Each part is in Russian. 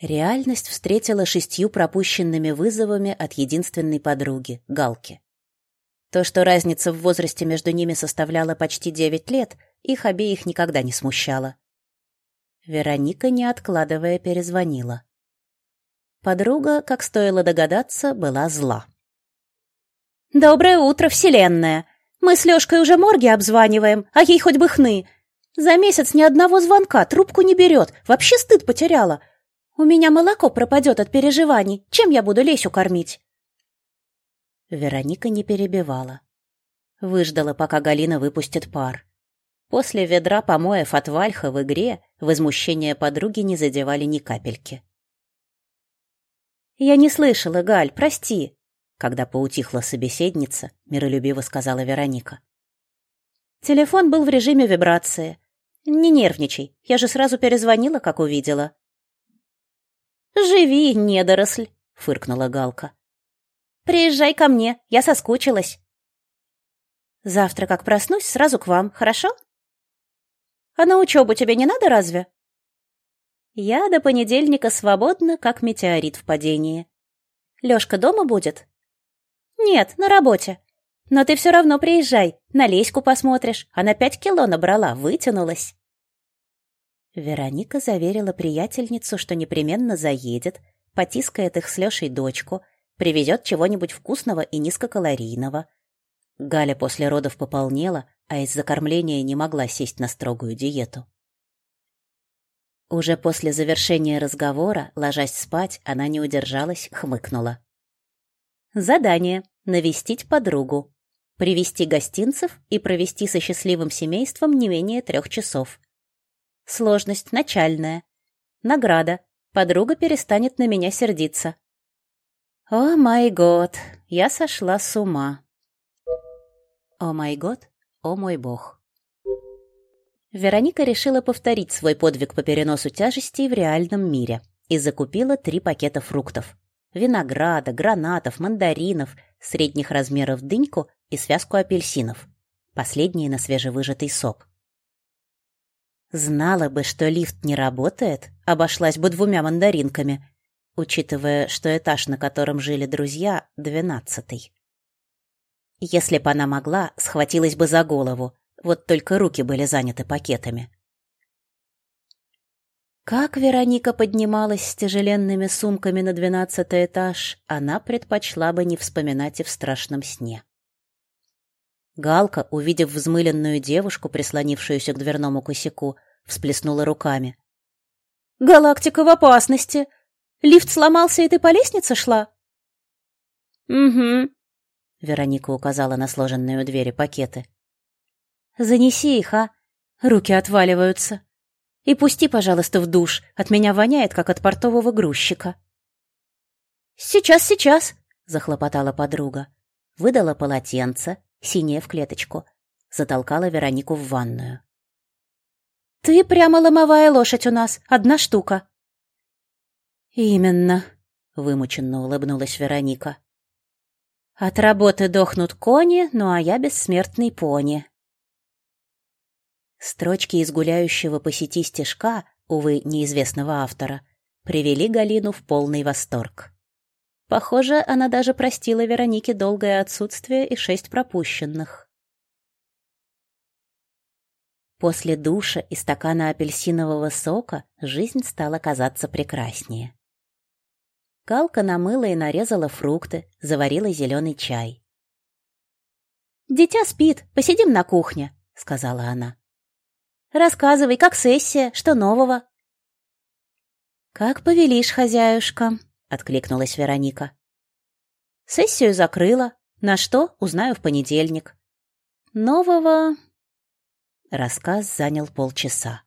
Реальность встретила шестью пропущенными вызовами от единственной подруги, Галки. То, что разница в возрасте между ними составляла почти девять лет, их обеих никогда не смущало. Вероника, не откладывая, перезвонила. Подруга, как стоило догадаться, была зла. «Доброе утро, Вселенная! Мы с Лёшкой уже морги обзваниваем, а ей хоть бы хны. За месяц ни одного звонка, трубку не берет, вообще стыд потеряла. У меня молоко пропадет от переживаний. Чем я буду Лесю кормить?» Вероника не перебивала. Выждала, пока Галина выпустит пар. После ведра помоев от Вальха в игре возмущение подруги не задевали ни капельки. «Я не слышала, Галь, прости», когда поутихла собеседница, миролюбиво сказала Вероника. «Телефон был в режиме вибрации. Не нервничай, я же сразу перезвонила, как увидела». «Живи, недоросль!» — фыркнула Галка. «Приезжай ко мне, я соскучилась». «Завтра, как проснусь, сразу к вам, хорошо?» «А на учебу тебе не надо разве?» «Я до понедельника свободна, как метеорит в падении. Лёшка дома будет?» «Нет, на работе. Но ты все равно приезжай, на Леську посмотришь. Она пять кило набрала, вытянулась». Вероника заверила приятельницу, что непременно заедет, потискает их с Лешей дочку, привезет чего-нибудь вкусного и низкокалорийного. Галя после родов пополнела, а из-за кормления не могла сесть на строгую диету. Уже после завершения разговора, ложась спать, она не удержалась, хмыкнула. Задание — навестить подругу, привезти гостинцев и провести со счастливым семейством не менее трех часов. Сложность начальная. Награда. Подруга перестанет на меня сердиться. О май год, я сошла с ума. О май год, о мой бог. Вероника решила повторить свой подвиг по переносу тяжестей в реальном мире и закупила три пакета фруктов. Винограда, гранатов, мандаринов, средних размеров дыньку и связку апельсинов. Последние на свежевыжатый сок. Знала бы, что лифт не работает, обошлась бы двумя мандаринками, учитывая, что этаж, на котором жили друзья, двенадцатый. Если бы она могла, схватилась бы за голову, вот только руки были заняты пакетами. Как Вероника поднималась с тяжеленными сумками на двенадцатый этаж, она предпочла бы не вспоминать и в страшном сне. Галка, увидев взмыленную девушку, прислонившуюся к дверному косяку, всплеснула руками. «Галактика в опасности! Лифт сломался, и ты по лестнице шла?» «Угу», — Вероника указала на сложенные у двери пакеты. «Занеси их, а? Руки отваливаются. И пусти, пожалуйста, в душ, от меня воняет, как от портового грузчика». «Сейчас, сейчас», — захлопотала подруга. Выдала полотенце, синее в клеточку. Затолкала Веронику в ванную. «Ты прямо ломовая лошадь у нас, одна штука». «Именно», — вымученно улыбнулась Вероника. «От работы дохнут кони, ну а я бессмертный пони». Строчки из гуляющего по сети стишка, увы, неизвестного автора, привели Галину в полный восторг. Похоже, она даже простила Веронике долгое отсутствие и шесть пропущенных. После душа и стакана апельсинового сока жизнь стала казаться прекраснее. Галка намыла и нарезала фрукты, заварила зеленый чай. «Дитя спит, посидим на кухне», — сказала она. «Рассказывай, как сессия, что нового?» «Как повелишь, хозяюшка», — откликнулась Вероника. «Сессию закрыла. На что, узнаю в понедельник. Нового...» Рассказ занял полчаса.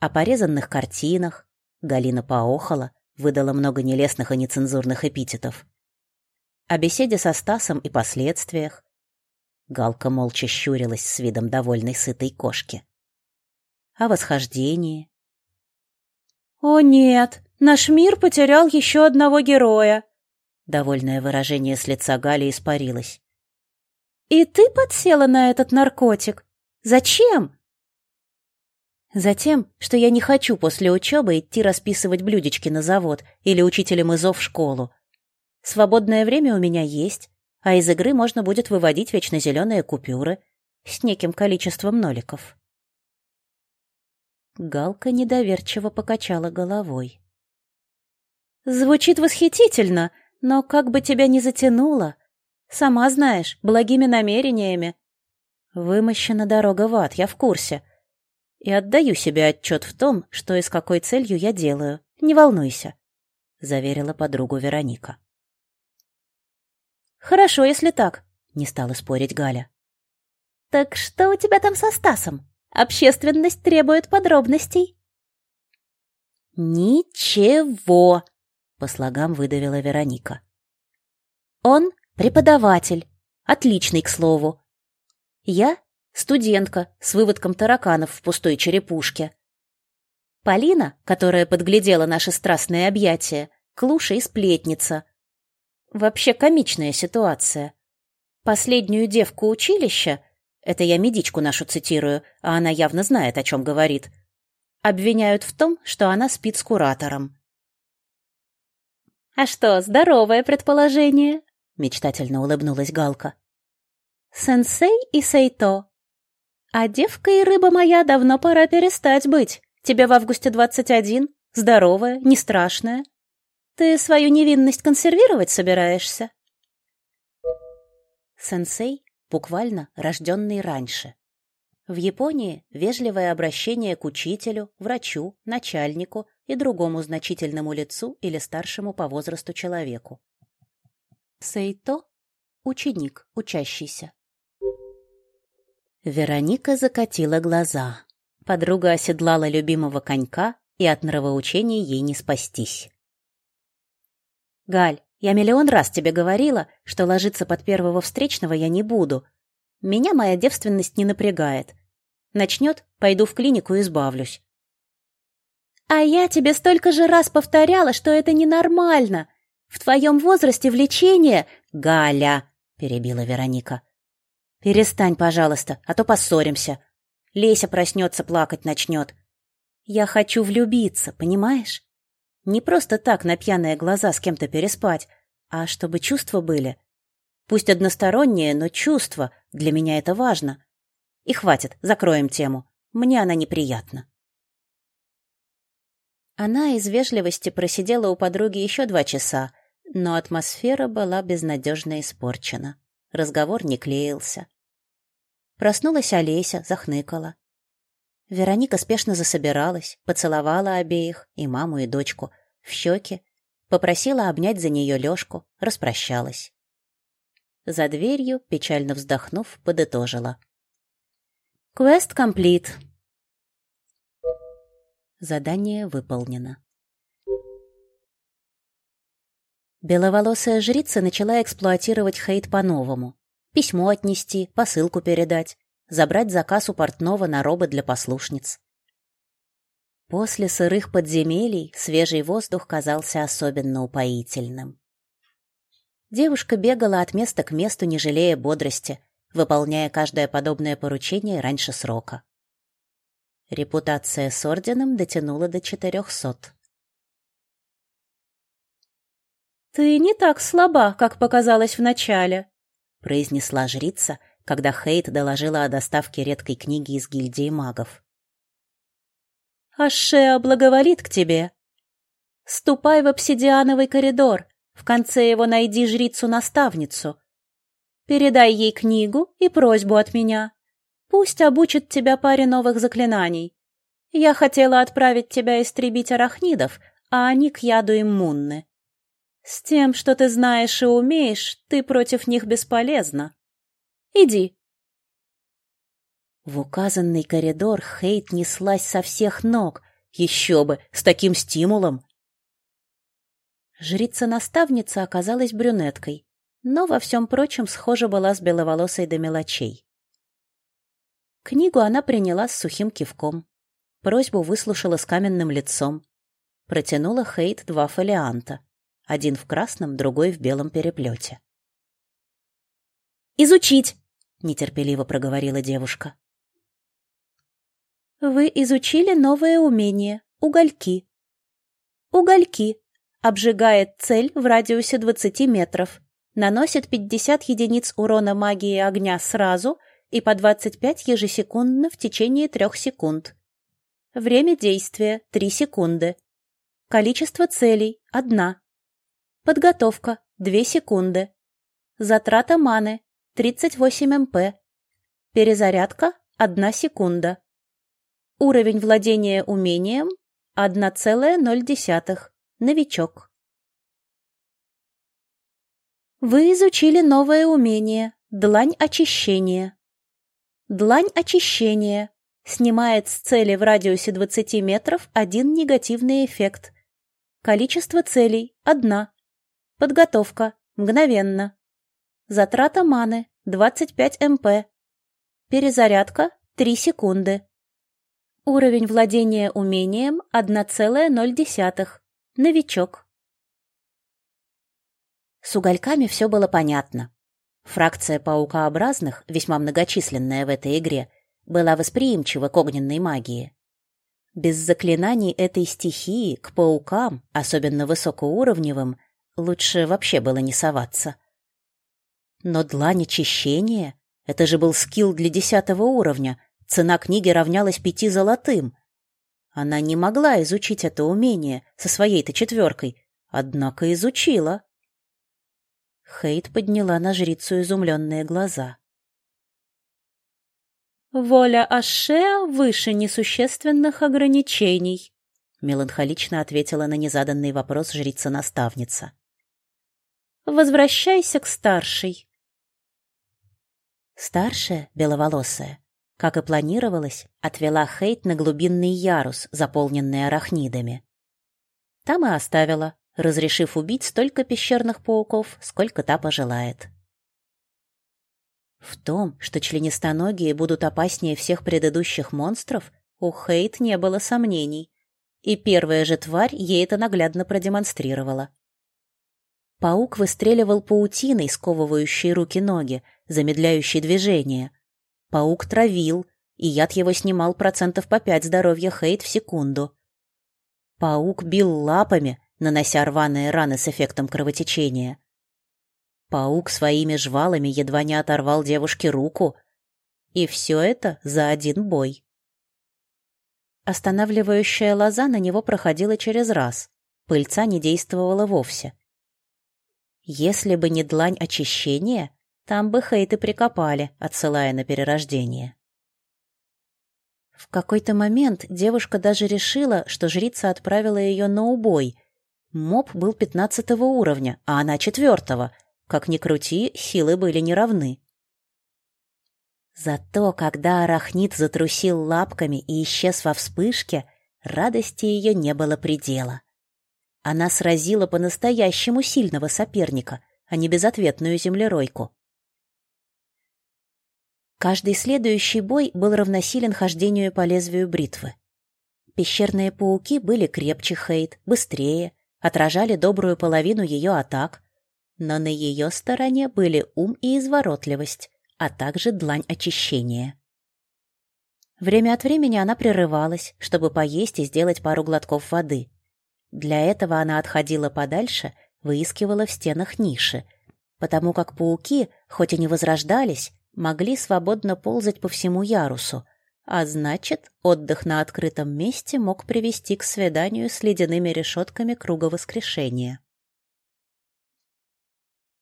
О порезанных картинах Галина поохала, выдала много нелестных и нецензурных эпитетов. О беседе со Стасом и последствиях. Галка молча щурилась с видом довольной сытой кошки. О восхождении. «О нет, наш мир потерял еще одного героя!» Довольное выражение с лица Гали испарилось. «И ты подсела на этот наркотик? Зачем?» Затем, что я не хочу после учебы идти расписывать блюдечки на завод или учителем ИЗО в школу. Свободное время у меня есть, а из игры можно будет выводить вечно зеленые купюры с неким количеством ноликов. Галка недоверчиво покачала головой. «Звучит восхитительно, но как бы тебя ни затянуло. Сама знаешь, благими намерениями. Вымощена дорога в ад, я в курсе. И отдаю себе отчет в том, что и с какой целью я делаю. Не волнуйся», — заверила подругу Вероника. «Хорошо, если так», — не стала спорить Галя. «Так что у тебя там со Стасом?» Общественность требует подробностей. Ничего, по слогам выдавила Вероника. Он преподаватель, отличный, к слову. Я студентка с выводком тараканов в пустой черепушке. Полина, которая подглядела наши страстные объятия, клуша и сплетница. Вообще комичная ситуация. Последнюю девку училища это я медичку нашу цитирую, а она явно знает, о чем говорит. Обвиняют в том, что она спит с куратором. «А что, здоровое предположение?» — мечтательно улыбнулась Галка. «Сенсей и Сейто. А девка и рыба моя давно пора перестать быть. Тебе в августе двадцать один, здоровая, не страшная. Ты свою невинность консервировать собираешься?» Сенсей буквально рожденный раньше. В Японии вежливое обращение к учителю, врачу, начальнику и другому значительному лицу или старшему по возрасту человеку. Сейто – ученик, учащийся. Вероника закатила глаза. Подруга оседлала любимого конька, и от нравоучений ей не спастись. «Галь, я миллион раз тебе говорила, что ложиться под первого встречного я не буду. Меня моя девственность не напрягает. Начнет, пойду в клинику и избавлюсь. А я тебе столько же раз повторяла, что это ненормально. В твоем возрасте влечение... Галя, перебила Вероника. Перестань, пожалуйста, а то поссоримся. Леся проснется, плакать начнет. Я хочу влюбиться, понимаешь? Не просто так на пьяные глаза с кем-то переспать, а чтобы чувства были. Пусть односторонние, но чувства. Для меня это важно. И хватит, закроем тему. Мне она неприятна. Она из вежливости просидела у подруги еще два часа, но атмосфера была безнадежно испорчена. Разговор не клеился. Проснулась Олеся, захныкала. Вероника спешно засобиралась, поцеловала обеих, и маму, и дочку, в щеки, попросила обнять за нее Лешку, распрощалась. За дверью, печально вздохнув, подытожила. «Квест комплит». Задание выполнено. Беловолосая жрица начала эксплуатировать хейт по-новому. Письмо отнести, посылку передать забрать заказ у портного на робы для послушниц. После сырых подземелий свежий воздух казался особенно упоительным. Девушка бегала от места к месту, не жалея бодрости, выполняя каждое подобное поручение раньше срока. Репутация с орденом дотянула до четырехсот. «Ты не так слаба, как показалось вначале», — произнесла жрица, — когда Хейт доложила о доставке редкой книги из гильдии магов. «Ашеа благоволит к тебе. Ступай в обсидиановый коридор, в конце его найди жрицу-наставницу. Передай ей книгу и просьбу от меня. Пусть обучит тебя паре новых заклинаний. Я хотела отправить тебя истребить арахнидов, а они к яду иммунны. С тем, что ты знаешь и умеешь, ты против них бесполезна. Иди!» В указанный коридор Хейт неслась со всех ног. Еще бы, с таким стимулом! Жрица-наставница оказалась брюнеткой, но во всем прочем схожа была с беловолосой до мелочей. Книгу она приняла с сухим кивком. Просьбу выслушала с каменным лицом. Протянула Хейт два фолианта. Один в красном, другой в белом переплете. «Изучить!» нетерпеливо проговорила девушка. Вы изучили новое умение — угольки. Угольки. Обжигает цель в радиусе 20 метров. Наносит 50 единиц урона магии огня сразу и по 25 ежесекундно в течение 3 секунд. Время действия — 3 секунды. Количество целей — 1. Подготовка — 2 секунды. Затрата маны — 38 МП. Перезарядка — 1 секунда. Уровень владения умением — 1,0. Новичок. Вы изучили новое умение — длань очищения. Длань очищения снимает с цели в радиусе 20 метров один негативный эффект. Количество целей — одна. Подготовка — мгновенно. Затрата маны — 25 МП. Перезарядка — 3 секунды. Уровень владения умением — 1,0. Новичок. С угольками все было понятно. Фракция паукообразных, весьма многочисленная в этой игре, была восприимчива к огненной магии. Без заклинаний этой стихии к паукам, особенно высокоуровневым, лучше вообще было не соваться. Но длань очищения — это же был скилл для десятого уровня, цена книги равнялась пяти золотым. Она не могла изучить это умение со своей-то четверкой, однако изучила. Хейт подняла на жрицу изумленные глаза. «Воля Ашеа выше несущественных ограничений», меланхолично ответила на незаданный вопрос жрица-наставница. «Возвращайся к старшей». Старшая, беловолосая, как и планировалось, отвела Хейт на глубинный ярус, заполненный арахнидами. Там и оставила, разрешив убить столько пещерных пауков, сколько та пожелает. В том, что членистоногие будут опаснее всех предыдущих монстров, у Хейт не было сомнений, и первая же тварь ей это наглядно продемонстрировала. Паук выстреливал паутиной, сковывающей руки-ноги, замедляющей движение — Паук травил, и яд его снимал процентов по пять здоровья Хейт в секунду. Паук бил лапами, нанося рваные раны с эффектом кровотечения. Паук своими жвалами едва не оторвал девушке руку. И все это за один бой. Останавливающая лоза на него проходила через раз. Пыльца не действовала вовсе. Если бы не длань очищения, там бы Хейты прикопали, отсылая на перерождение. В какой-то момент девушка даже решила, что жрица отправила ее на убой. Моб был пятнадцатого уровня, а она четвертого. Как ни крути, силы были неравны. Зато, когда арахнит затрусил лапками и исчез во вспышке, радости ее не было предела. Она сразила по-настоящему сильного соперника, а не безответную землеройку. Каждый следующий бой был равносилен хождению по лезвию бритвы. Пещерные пауки были крепче Хейт, быстрее, отражали добрую половину ее атак, но на ее стороне были ум и изворотливость, а также длань очищения. Время от времени она прерывалась, чтобы поесть и сделать пару глотков воды. Для этого она отходила подальше, выискивала в стенах ниши, потому как пауки, хоть и не возрождались, могли свободно ползать по всему ярусу, а значит, отдых на открытом месте мог привести к свиданию с ледяными решетками круга воскрешения.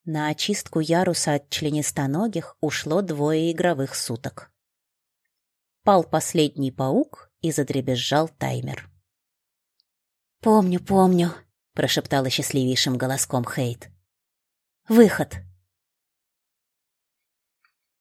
На очистку яруса от членистоногих ушло двое игровых суток. Пал последний паук и задребезжал таймер. «Помню, помню», — прошептала счастливейшим голоском Хейт. «Выход!»